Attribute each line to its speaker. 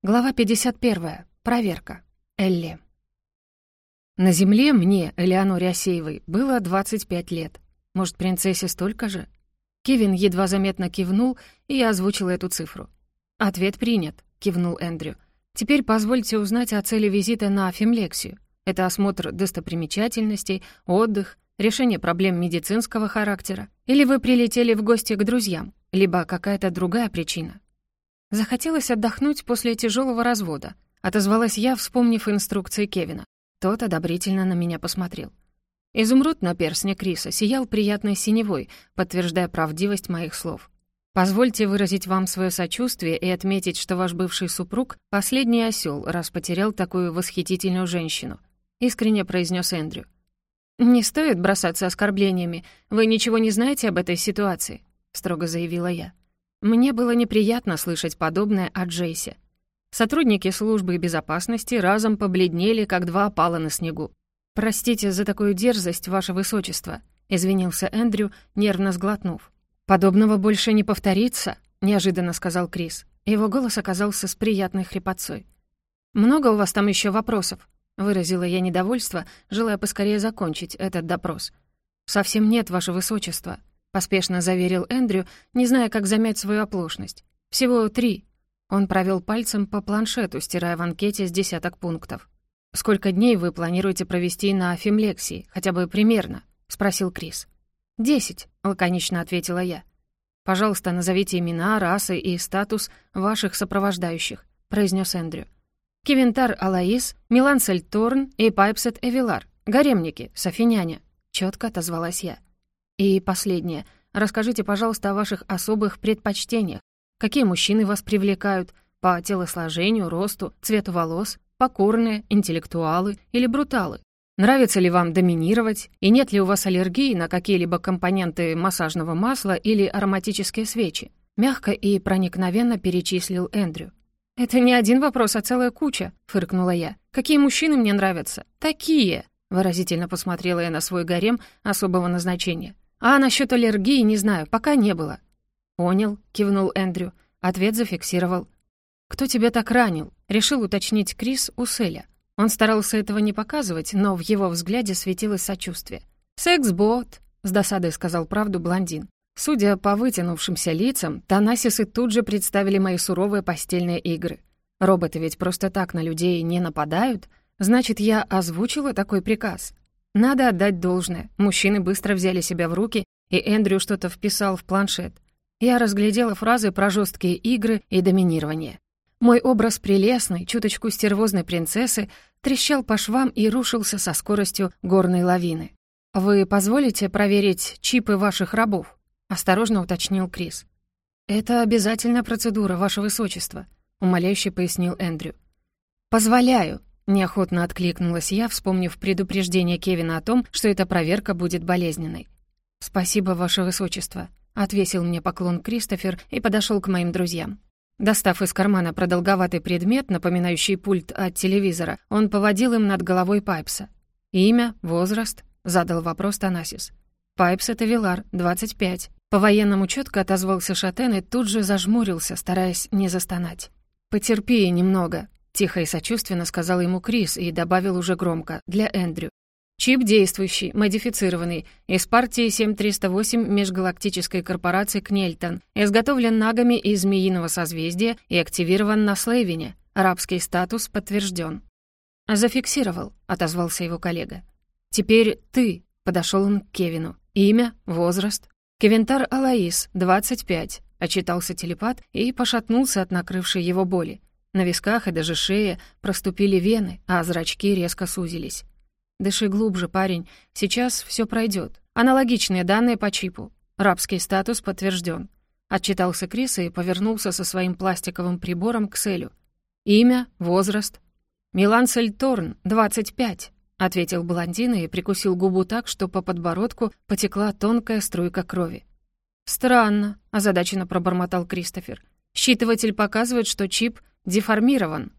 Speaker 1: Глава 51. Проверка. Элли. На земле мне, Элеоноре Осеевой, было 25 лет. Может, принцессе столько же? Кевин едва заметно кивнул, и я озвучила эту цифру. «Ответ принят», — кивнул Эндрю. «Теперь позвольте узнать о цели визита на Фимлексию. Это осмотр достопримечательностей, отдых, решение проблем медицинского характера. Или вы прилетели в гости к друзьям, либо какая-то другая причина?» Захотелось отдохнуть после тяжелого развода. Отозвалась я, вспомнив инструкции Кевина. Тот одобрительно на меня посмотрел. Изумруд на перстне Криса сиял приятной синевой, подтверждая правдивость моих слов. «Позвольте выразить вам свое сочувствие и отметить, что ваш бывший супруг — последний осел, раз потерял такую восхитительную женщину», — искренне произнес Эндрю. «Не стоит бросаться оскорблениями. Вы ничего не знаете об этой ситуации», — строго заявила я. Мне было неприятно слышать подобное от Джейси. Сотрудники службы безопасности разом побледнели, как два опала на снегу. «Простите за такую дерзость, ваше высочество», — извинился Эндрю, нервно сглотнув. «Подобного больше не повторится», — неожиданно сказал Крис. Его голос оказался с приятной хрипотцой. «Много у вас там еще вопросов?» — выразила я недовольство, желая поскорее закончить этот допрос. «Совсем нет, ваше высочество», — поспешно заверил Эндрю, не зная, как замять свою оплошность. «Всего три». Он провел пальцем по планшету, стирая в анкете с десяток пунктов. «Сколько дней вы планируете провести на Фимлексии, хотя бы примерно?» — спросил Крис. «Десять», — лаконично ответила я. «Пожалуйста, назовите имена, расы и статус ваших сопровождающих», — произнес Эндрю. «Кивентар Алаис, Милансель Торн и Пайпсет Эвилар. Гаремники, Софиняня», — четко отозвалась я. И последнее. Расскажите, пожалуйста, о ваших особых предпочтениях. Какие мужчины вас привлекают? По телосложению, росту, цвету волос? Покорные, интеллектуалы или бруталы? Нравится ли вам доминировать? И нет ли у вас аллергии на какие-либо компоненты массажного масла или ароматические свечи? Мягко и проникновенно перечислил Эндрю. «Это не один вопрос, а целая куча», — фыркнула я. «Какие мужчины мне нравятся?» «Такие!» — выразительно посмотрела я на свой гарем особого назначения. «А насчет аллергии не знаю, пока не было». «Понял», — кивнул Эндрю. Ответ зафиксировал. «Кто тебя так ранил?» — решил уточнить Крис у Селя. Он старался этого не показывать, но в его взгляде светилось сочувствие. «Секс-бот», — с досадой сказал правду блондин. Судя по вытянувшимся лицам, Танасисы тут же представили мои суровые постельные игры. Роботы ведь просто так на людей не нападают, значит, я озвучила такой приказ. Надо отдать должное. Мужчины быстро взяли себя в руки, и Эндрю что-то вписал в планшет. Я разглядела фразы про жесткие игры и доминирование. Мой образ прелестной, чуточку стервозной принцессы трещал по швам и рушился со скоростью горной лавины. «Вы позволите проверить чипы ваших рабов?» — осторожно уточнил Крис. «Это обязательная процедура, ваше высочество», — умоляюще пояснил Эндрю. «Позволяю», Неохотно откликнулась я, вспомнив предупреждение Кевина о том, что эта проверка будет болезненной. «Спасибо, ваше высочество», — отвесил мне поклон Кристофер и подошел к моим друзьям. Достав из кармана продолговатый предмет, напоминающий пульт от телевизора, он поводил им над головой Пайпса. «Имя, возраст?» — задал вопрос Танасис. «Пайпс — это Вилар, 25». По-военному четко отозвался Шатен и тут же зажмурился, стараясь не застонать. «Потерпи немного», Тихо и сочувственно сказал ему Крис и добавил уже громко, для Эндрю. Чип действующий, модифицированный, из партии 7308 межгалактической корпорации Кнельтон, изготовлен нагами из змеиного созвездия и активирован на Слейвине. Арабский статус подтвержден. «Зафиксировал», — отозвался его коллега. «Теперь ты», — подошел он к Кевину. «Имя, возраст». «Кевентар Алаис, 25», — отчитался телепат и пошатнулся от накрывшей его боли. На висках и даже шее проступили вены, а зрачки резко сузились. «Дыши глубже, парень. Сейчас все пройдет. Аналогичные данные по чипу. Рабский статус подтвержден. Отчитался Крис и повернулся со своим пластиковым прибором к Селю. «Имя, возраст?» «Милан Сельторн, 25», — ответил блондин и прикусил губу так, что по подбородку потекла тонкая струйка крови. «Странно», — озадаченно пробормотал Кристофер. «Считыватель показывает, что чип деформирован.